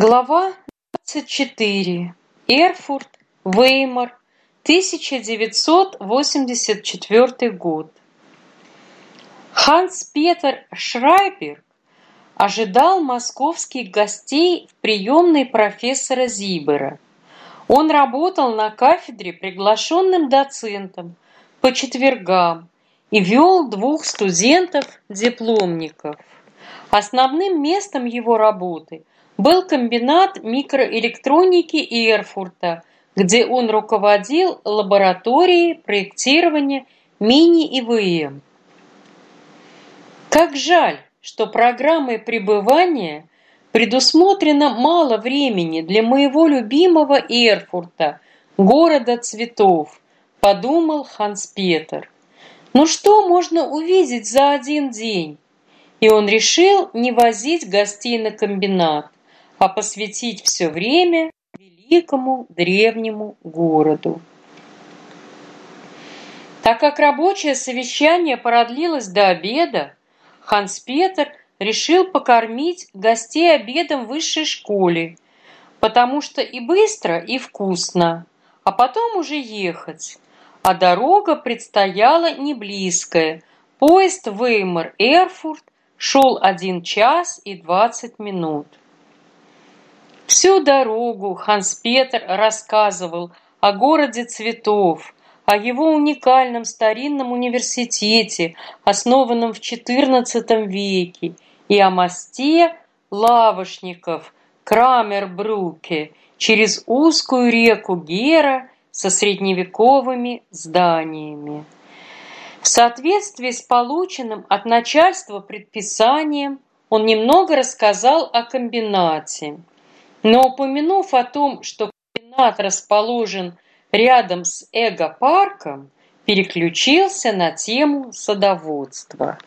Глава 24. Эрфурт, Веймар, 1984 год. Ханс-Петер Шрайберг ожидал московских гостей в приемной профессора Зибера. Он работал на кафедре приглашенным доцентом по четвергам и вел двух студентов-дипломников. Основным местом его работы был комбинат микроэлектроники Эрфурта, где он руководил лабораторией проектирования мини-ИВМ. Как жаль, что программой пребывания предусмотрено мало времени для моего любимого Эрфурта, города цветов, подумал Ханс Петер. Ну что можно увидеть за один день? И он решил не возить гостей на комбинат, а посвятить все время великому древнему городу. Так как рабочее совещание продлилось до обеда, Ханс Петер решил покормить гостей обедом в высшей школе, потому что и быстро, и вкусно, а потом уже ехать. А дорога предстояла не близкая. Поезд Веймар-Эрфурт шел один час и двадцать минут. Всю дорогу Ханс Петер рассказывал о городе цветов, о его уникальном старинном университете, основанном в XIV веке, и о мосте лавошников Крамербруке через узкую реку Гера со средневековыми зданиями. В соответствии с полученным от начальства предписанием он немного рассказал о комбинате. Но упомянув о том, что комбинат расположен рядом с эго-парком, переключился на тему садоводства.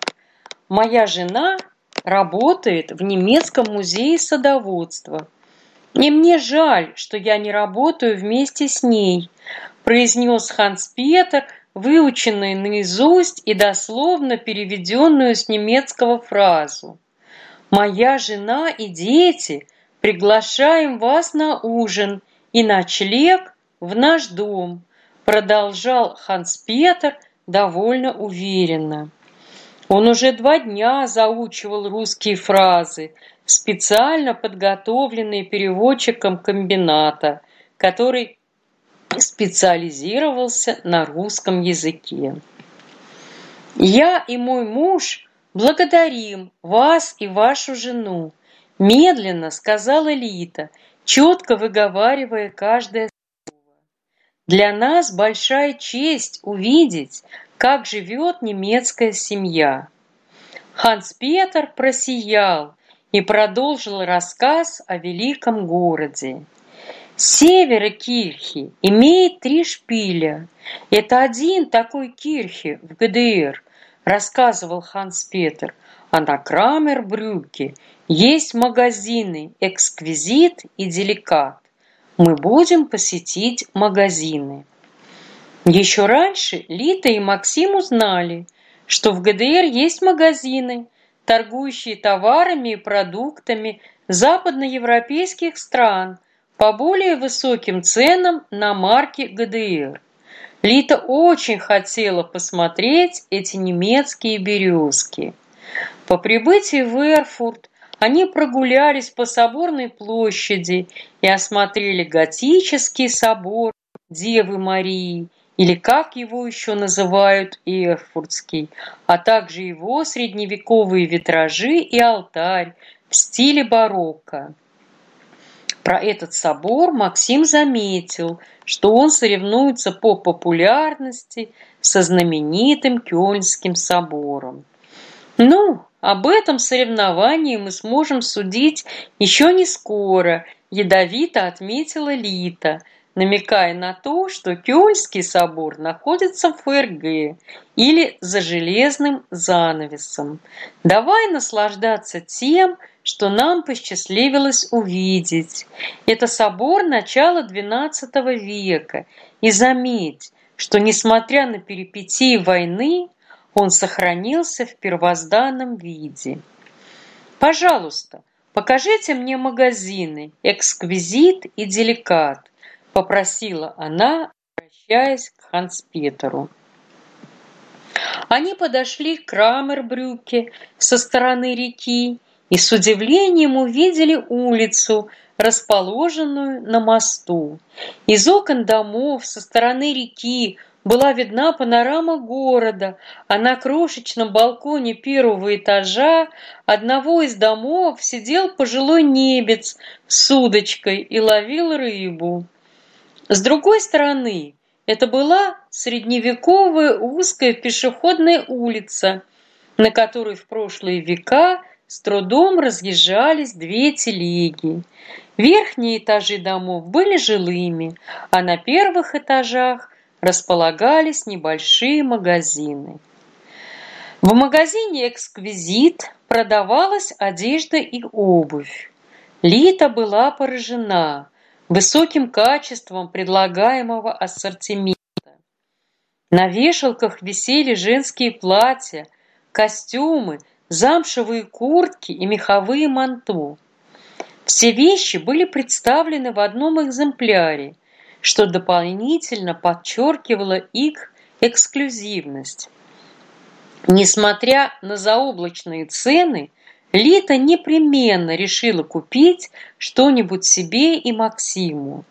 Моя жена работает в немецком музее садоводства. И мне жаль, что я не работаю вместе с ней, произнес Ханс Петер, выученную наизусть и дословно переведенную с немецкого фразу. Моя жена и дети приглашаем вас на ужин и ночлег в наш дом, продолжал Ханс Петер довольно уверенно. Он уже два дня заучивал русские фразы, специально подготовленные переводчиком комбината, который специализировался на русском языке. Я и мой муж благодарим вас и вашу жену медленно сказала Лита, четко выговаривая каждое слово. Для нас большая честь увидеть, как живет немецкая семья. Ханс Петер просиял и продолжил рассказ о великом городе. Севера Кирхи имеет три шпиля. Это один такой Кирхи в ГДР, рассказывал Ханс Петер. А на Крамербрюке есть магазины «Эксквизит» и «Деликат». Мы будем посетить магазины. Еще раньше Лита и Максим узнали, что в ГДР есть магазины, торгующие товарами и продуктами западноевропейских стран по более высоким ценам на марки ГДР. Лита очень хотела посмотреть эти немецкие березки. По прибытии в Эрфурт они прогулялись по соборной площади и осмотрели готический собор Девы Марии, или как его еще называют Эрфуртский, а также его средневековые витражи и алтарь в стиле барокко. Про этот собор Максим заметил, что он соревнуется по популярности со знаменитым Кёльнским собором. Ну, об этом соревновании мы сможем судить еще не скоро, ядовито отметила Лита, намекая на то, что Кёльнский собор находится в ФРГ или за железным занавесом. Давай наслаждаться тем, что нам посчастливилось увидеть. Это собор начала XII века, и заметь, что несмотря на перипетии войны, он сохранился в первозданном виде. Пожалуйста, покажите мне магазины «Эксквизит» и «Деликат», — попросила она, обращаясь к Ханс-Петеру. Они подошли к Крамербрюке со стороны реки и с удивлением увидели улицу, расположенную на мосту. Из окон домов со стороны реки была видна панорама города, а на крошечном балконе первого этажа одного из домов сидел пожилой небец с удочкой и ловил рыбу. С другой стороны, это была средневековая узкая пешеходная улица, на которой в прошлые века с трудом разъезжались две телеги. Верхние этажи домов были жилыми, а на первых этажах располагались небольшие магазины. В магазине «Эксквизит» продавалась одежда и обувь. Лита была поражена высоким качеством предлагаемого ассортимента. На вешалках висели женские платья, костюмы, замшевые куртки и меховые манто. Все вещи были представлены в одном экземпляре, что дополнительно подчеркивало их эксклюзивность. Несмотря на заоблачные цены, Лита непременно решила купить что-нибудь себе и Максиму.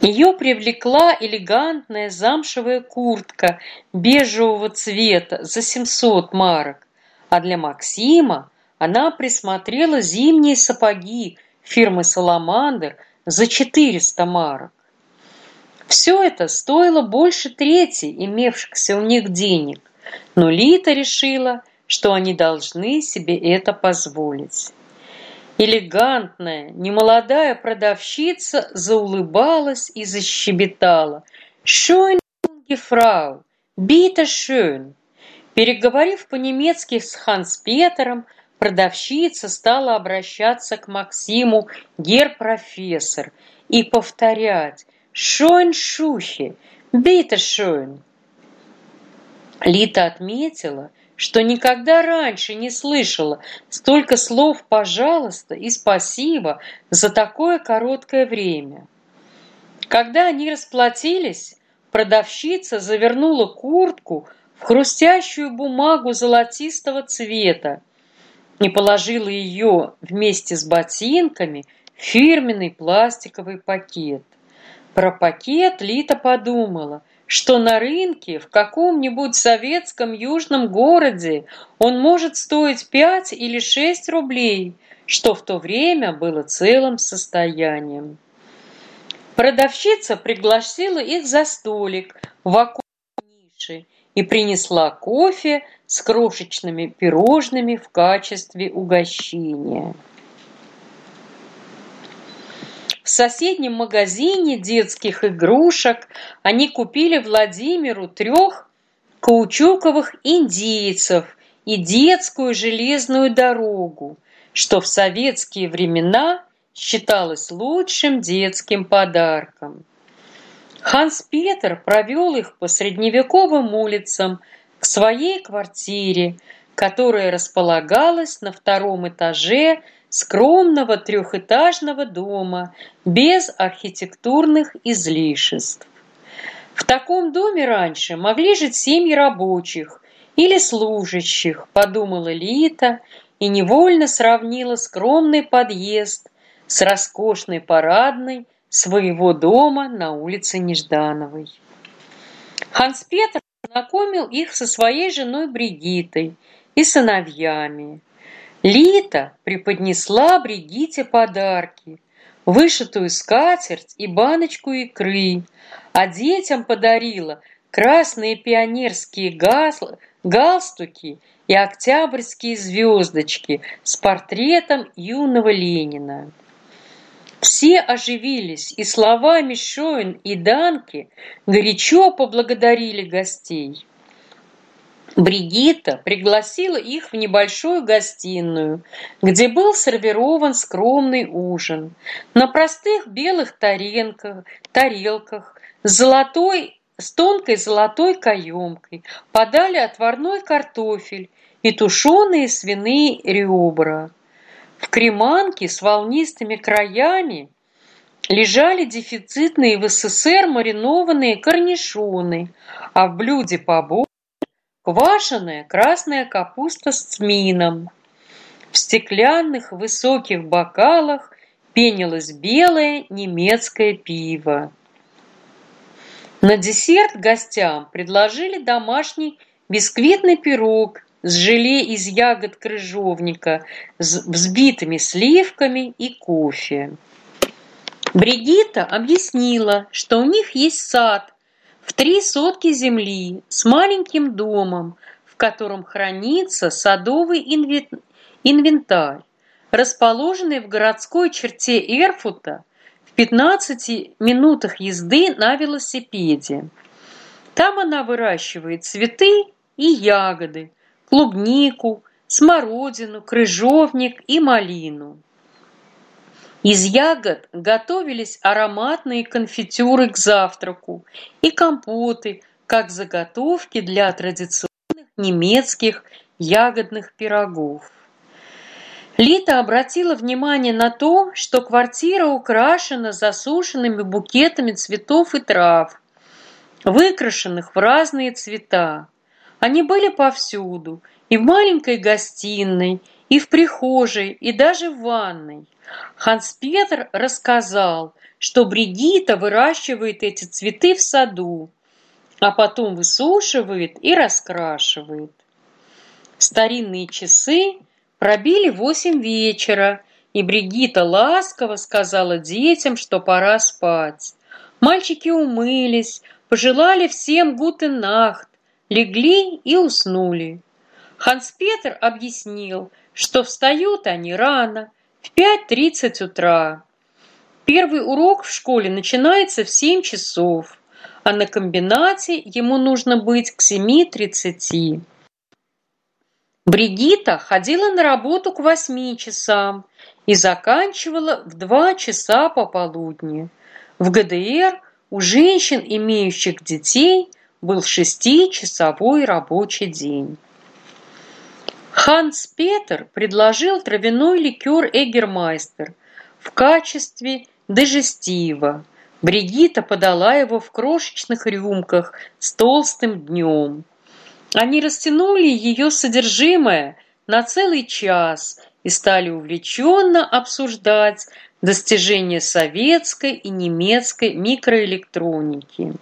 Ее привлекла элегантная замшевая куртка бежевого цвета за 700 марок, а для Максима она присмотрела зимние сапоги фирмы «Саламандр» за 400 марок. Все это стоило больше трети имевшихся у них денег, но Лита решила, что они должны себе это позволить. Элегантная, немолодая продавщица заулыбалась и защебетала. «Schön, фрау, бита schön!» Переговорив по-немецки с Ханс Петером, продавщица стала обращаться к Максиму «Гер-профессор» и повторять «Schön, Шухи! Бита schön!» Лита отметила, что никогда раньше не слышала столько слов «пожалуйста» и «спасибо» за такое короткое время. Когда они расплатились, продавщица завернула куртку в хрустящую бумагу золотистого цвета и положила ее вместе с ботинками в фирменный пластиковый пакет. Про пакет Лита подумала – что на рынке в каком-нибудь советском южном городе он может стоить 5 или 6 рублей, что в то время было целым состоянием. Продавщица пригласила их за столик в оконной нише и принесла кофе с крошечными пирожными в качестве угощения. В соседнем магазине детских игрушек они купили Владимиру трех каучуковых индейцев и детскую железную дорогу, что в советские времена считалось лучшим детским подарком. Ханс Петер провел их по средневековым улицам к своей квартире, которая располагалась на втором этаже скромного трехэтажного дома без архитектурных излишеств. В таком доме раньше могли жить семьи рабочих или служащих, подумала Лита и невольно сравнила скромный подъезд с роскошной парадной своего дома на улице Неждановой. Ханс Петр знакомил их со своей женой Бригитой и сыновьями. Лита преподнесла Бригите подарки, вышитую скатерть и баночку икры, а детям подарила красные пионерские галстуки и октябрьские звездочки с портретом юного Ленина. Все оживились, и словами Шоин и Данки горячо поблагодарили гостей. Бригитта пригласила их в небольшую гостиную, где был сервирован скромный ужин. На простых белых тарелках, тарелках с золотой с тонкой золотой каемкой подали отварной картофель и тушеные свиные ребра. В креманке с волнистыми краями лежали дефицитные в СССР маринованные корнишоны, а в блюде побольше квашеная красная капуста с цмином. В стеклянных высоких бокалах пенилось белое немецкое пиво. На десерт гостям предложили домашний бисквитный пирог с желе из ягод крыжовника, с взбитыми сливками и кофе. Бригитта объяснила, что у них есть сад в три сотки земли с маленьким домом, в котором хранится садовый инвентарь, расположенный в городской черте Эрфута в 15 минутах езды на велосипеде. Там она выращивает цветы и ягоды, клубнику, смородину, крыжовник и малину. Из ягод готовились ароматные конфитюры к завтраку и компоты, как заготовки для традиционных немецких ягодных пирогов. Лита обратила внимание на то, что квартира украшена засушенными букетами цветов и трав, выкрашенных в разные цвета. Они были повсюду, и в маленькой гостиной, и в прихожей, и даже в ванной. Ханс Петр рассказал, что Бригита выращивает эти цветы в саду, а потом высушивает и раскрашивает. Старинные часы пробили восемь вечера, и Бригита ласково сказала детям, что пора спать. Мальчики умылись, пожелали всем гутенахт, легли и уснули. Ханс Петр объяснил, что встают они рано, в 5.30 утра. Первый урок в школе начинается в 7 часов, а на комбинате ему нужно быть к 7.30. Бригита ходила на работу к 8 часам и заканчивала в 2 часа пополудни. В ГДР у женщин, имеющих детей, был шестичасовой рабочий день. Ханс Петер предложил травяной ликер Эгермайстер в качестве дежестива. Бригита подала его в крошечных рюмках с толстым днем. Они растянули ее содержимое на целый час и стали увлеченно обсуждать достижения советской и немецкой микроэлектроники.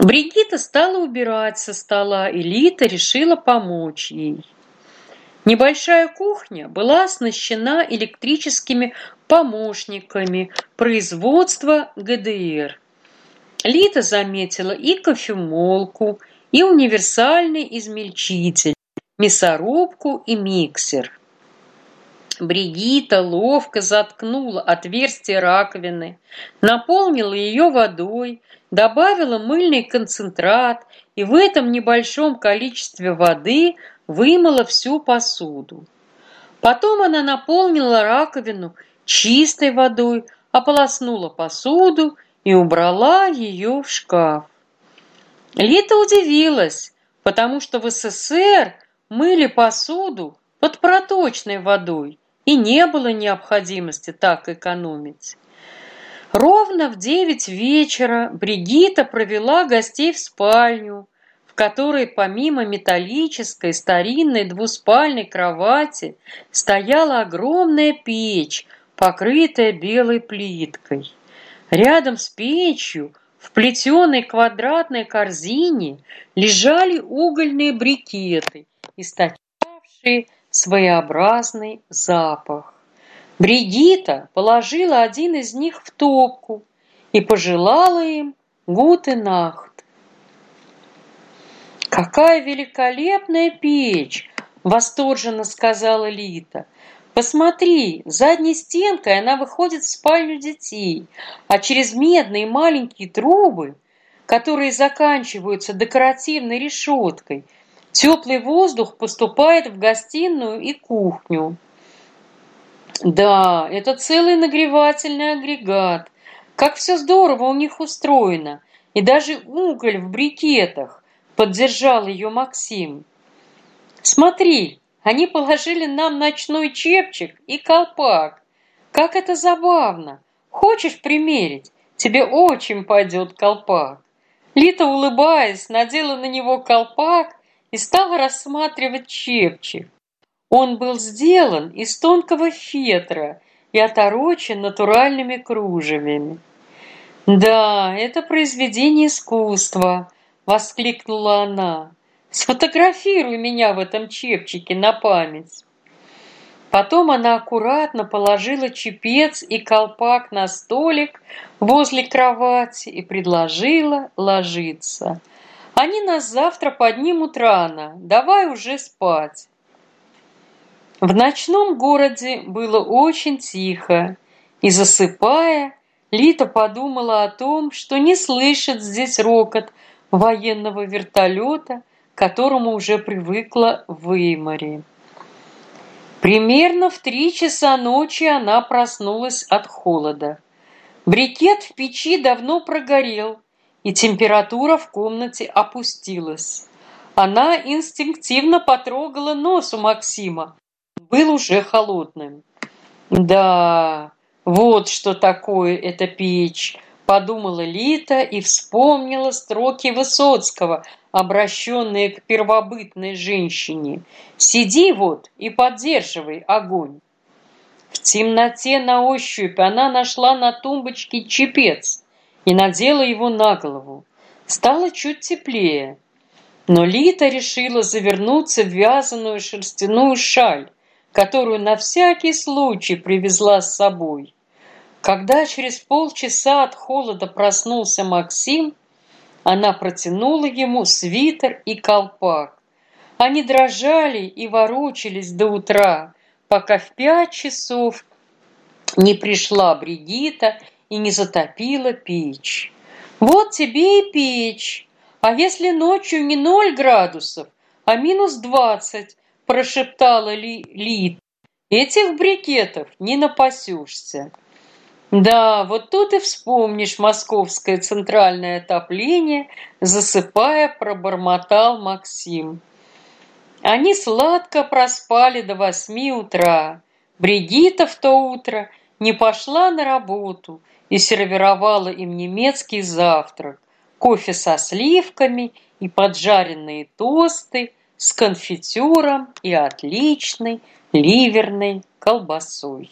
Бригита стала убирать со стола, и Лита решила помочь ей. Небольшая кухня была оснащена электрическими помощниками производства ГДР. Лита заметила и кофемолку, и универсальный измельчитель, мясорубку и миксер. Бригита ловко заткнула отверстие раковины, наполнила ее водой, добавила мыльный концентрат и в этом небольшом количестве воды вымыла всю посуду. Потом она наполнила раковину чистой водой, ополоснула посуду и убрала ее в шкаф. Лита удивилась, потому что в СССР мыли посуду под проточной водой, и не было необходимости так экономить. Ровно в девять вечера Бригита провела гостей в спальню, которой помимо металлической старинной двуспальной кровати стояла огромная печь, покрытая белой плиткой. Рядом с печью в плетеной квадратной корзине лежали угольные брикеты, источавшие своеобразный запах. Бригита положила один из них в топку и пожелала им гутенахт. «Какая великолепная печь!» — восторженно сказала Лита. «Посмотри, задней стенкой она выходит в спальню детей, а через медные маленькие трубы, которые заканчиваются декоративной решеткой, теплый воздух поступает в гостиную и кухню». «Да, это целый нагревательный агрегат. Как все здорово у них устроено, и даже уголь в брикетах. Поддержал ее Максим. «Смотри, Они положили нам ночной чепчик и колпак. Как это забавно! Хочешь примерить? Тебе очень пойдет колпак. Лита, улыбаясь, надела на него колпак и стала рассматривать чепчик. Он был сделан из тонкого фетра и оторочен натуральными кружевами. «Да, это произведение искусства!» — воскликнула она. «Сфотографируй меня в этом чепчике на память!» Потом она аккуратно положила чепец и колпак на столик возле кровати и предложила ложиться. «Они нас завтра поднимут рано, давай уже спать!» В ночном городе было очень тихо, и, засыпая, Лита подумала о том, что не слышит здесь рокот военного вертолета, к которому уже привыкла в. Примерно в три часа ночи она проснулась от холода. Брикет в печи давно прогорел, и температура в комнате опустилась. Она инстинктивно потрогала нос у Максима. Был уже холодным. Да, вот что такое эта печь, подумала Лита и вспомнила строки Высоцкого – обращенные к первобытной женщине. Сиди вот и поддерживай огонь. В темноте на ощупь она нашла на тумбочке чепец и надела его на голову. Стало чуть теплее, но Лита решила завернуться в вязаную шерстяную шаль, которую на всякий случай привезла с собой. Когда через полчаса от холода проснулся Максим, она протянула ему свитер и колпак. Они дрожали и ворочались до утра, пока в пять часов не пришла Бригита и не затопила печь. «Вот тебе и печь! А если ночью не ноль градусов, а минус двадцать?» – прошептала Ли Лит. «Этих брикетов не напасешься». Да, вот тут и вспомнишь московское центральное отопление, засыпая, пробормотал Максим. Они сладко проспали до восьми утра. Бригита в то утро не пошла на работу и сервировала им немецкий завтрак, кофе со сливками и поджаренные тосты с конфитюром и отличной ливерной колбасой.